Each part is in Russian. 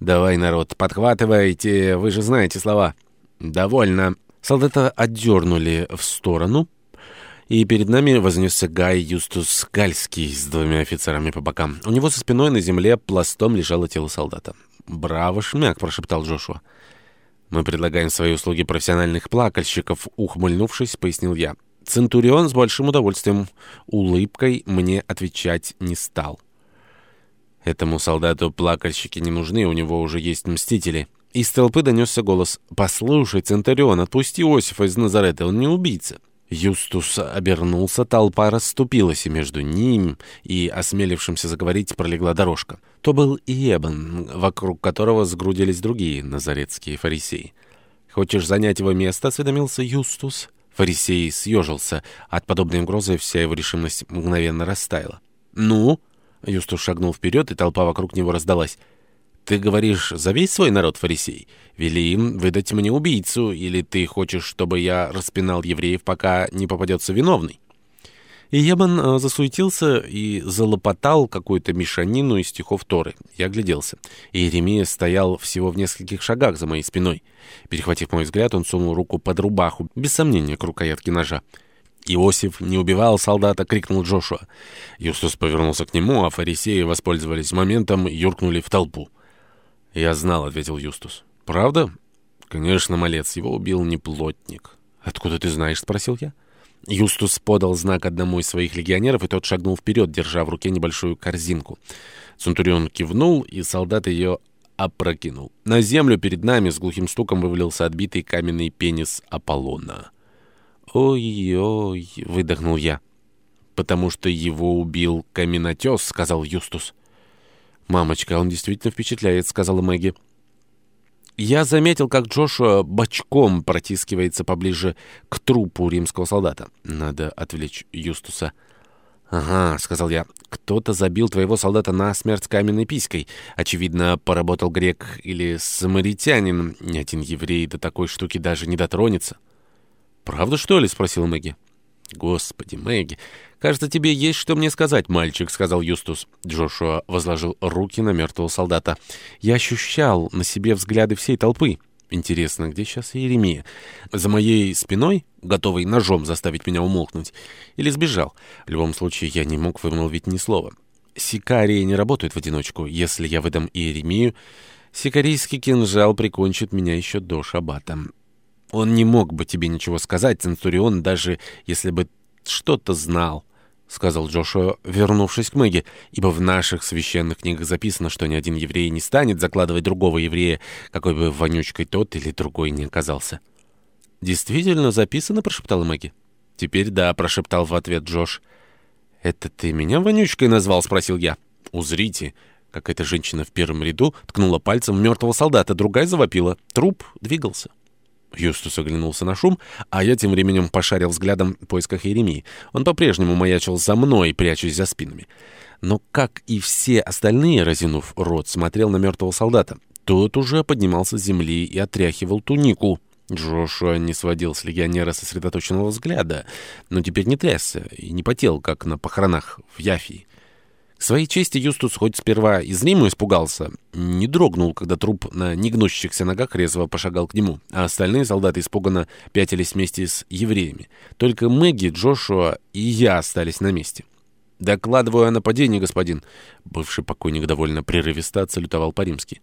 «Давай, народ, подхватывайте, вы же знаете слова». «Довольно». Солдата отдернули в сторону, и перед нами вознесся Гай Юстус Гальский с двумя офицерами по бокам. У него за спиной на земле пластом лежало тело солдата. «Браво, шмяк!» — прошептал Джошуа. «Мы предлагаем свои услуги профессиональных плакальщиков», — ухмыльнувшись, пояснил я. Центурион с большим удовольствием, улыбкой мне отвечать не стал. Этому солдату плакальщики не нужны, у него уже есть мстители. Из толпы донесся голос. «Послушай, Центурион, отпусти Иосифа из Назарета, он не убийца». Юстус обернулся, толпа расступилась, и между ним и осмелившимся заговорить пролегла дорожка. То был Иебан, вокруг которого сгрудились другие назаретские фарисеи. «Хочешь занять его место?» — осведомился Юстус. Фарисей съежился. От подобной угрозы вся его решимость мгновенно растаяла. «Ну?» Юстус шагнул вперед, и толпа вокруг него раздалась. «Ты говоришь за весь свой народ, фарисей? Вели им выдать мне убийцу, или ты хочешь, чтобы я распинал евреев, пока не попадется виновный?» И Ебан э, засуетился и залопотал какую-то мешанину из стихов Торы. Я огляделся. Иеремия стоял всего в нескольких шагах за моей спиной. Перехватив мой взгляд, он сунул руку под рубаху, без сомнения, к рукоятке ножа. «Иосиф не убивал солдата!» — крикнул Джошуа. Юстус повернулся к нему, а фарисеи воспользовались моментом и юркнули в толпу. «Я знал», — ответил Юстус. «Правда?» «Конечно, малец, его убил не плотник». «Откуда ты знаешь?» — спросил я. Юстус подал знак одному из своих легионеров, и тот шагнул вперед, держа в руке небольшую корзинку. Центурион кивнул, и солдат ее опрокинул. На землю перед нами с глухим стуком вывалился отбитый каменный пенис Аполлона. «Ой-ой», — выдохнул я. «Потому что его убил каменотес», — сказал Юстус. «Мамочка, он действительно впечатляет», — сказала Мэгги. Я заметил, как Джошуа бочком протискивается поближе к трупу римского солдата. Надо отвлечь Юстуса. «Ага», — сказал я, — «кто-то забил твоего солдата на смерть каменной писькой. Очевидно, поработал грек или самаритянин. Ни один еврей до такой штуки даже не дотронется». «Правда, что ли?» — спросил Мэгги. «Господи, Мэгги, кажется, тебе есть что мне сказать, мальчик», — сказал Юстус. Джошуа возложил руки на мертвого солдата. «Я ощущал на себе взгляды всей толпы. Интересно, где сейчас Иеремия? За моей спиной, готовый ножом заставить меня умолкнуть? Или сбежал? В любом случае, я не мог вымолвить ни слова. Сикарии не работают в одиночку. Если я выдам Иеремию, сикарийский кинжал прикончит меня еще до шаббата». Он не мог бы тебе ничего сказать, Центурион, даже если бы что-то знал, — сказал Джошуа, вернувшись к Мэгги, ибо в наших священных книгах записано, что ни один еврей не станет закладывать другого еврея, какой бы вонючкой тот или другой не оказался. «Действительно записано?» — прошептала Мэгги. «Теперь да», — прошептал в ответ Джош. «Это ты меня вонючкой назвал?» — спросил я. «Узрите». Какая-то женщина в первом ряду ткнула пальцем мертвого солдата, другая завопила. Труп двигался. Юстус оглянулся на шум, а я тем временем пошарил взглядом в поисках Еремии. Он по-прежнему маячил за мной, прячась за спинами. Но, как и все остальные, разинув рот, смотрел на мертвого солдата. Тот уже поднимался с земли и отряхивал тунику. Джошуа не сводил с легионера сосредоточенного взгляда, но теперь не трясся и не потел, как на похоронах в Яфии. Своей чести Юстус хоть сперва и зримо испугался, не дрогнул, когда труп на негнущихся ногах резво пошагал к нему, а остальные солдаты испуганно пятились вместе с евреями. Только Мэгги, Джошуа и я остались на месте. «Докладываю о нападении, господин!» Бывший покойник довольно прерывисто отсалютовал по-римски.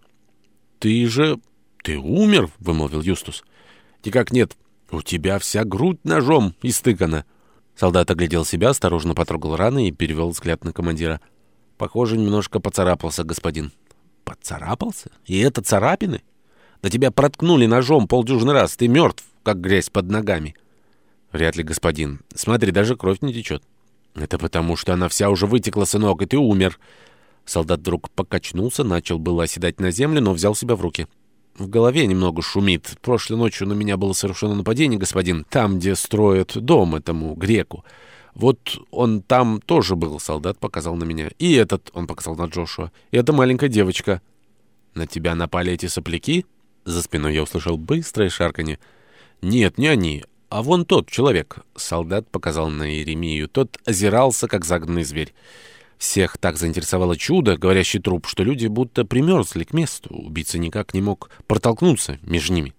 «Ты же... ты умер?» — вымолвил Юстус. «Никак нет. У тебя вся грудь ножом истыкана». Солдат оглядел себя, осторожно потрогал раны и перевел взгляд на командира. Похоже, немножко поцарапался господин. Поцарапался? И это царапины? Да тебя проткнули ножом полдюжины раз. Ты мертв, как грязь под ногами. Вряд ли, господин. Смотри, даже кровь не течет. Это потому, что она вся уже вытекла, сынок, и ты умер. Солдат вдруг покачнулся, начал было оседать на землю, но взял себя в руки. В голове немного шумит. Прошлой ночью на меня было совершено нападение, господин, там, где строят дом этому греку. Вот он там тоже был, солдат показал на меня. И этот, он показал на Джошуа. И эта маленькая девочка. На тебя напали эти сопляки? За спиной я услышал быстрое шарканье. Нет, не они, а вон тот человек. Солдат показал на Иеремию. Тот озирался, как загнанный зверь. Всех так заинтересовало чудо, говорящий труп, что люди будто примерзли к месту. Убийца никак не мог протолкнуться между ними.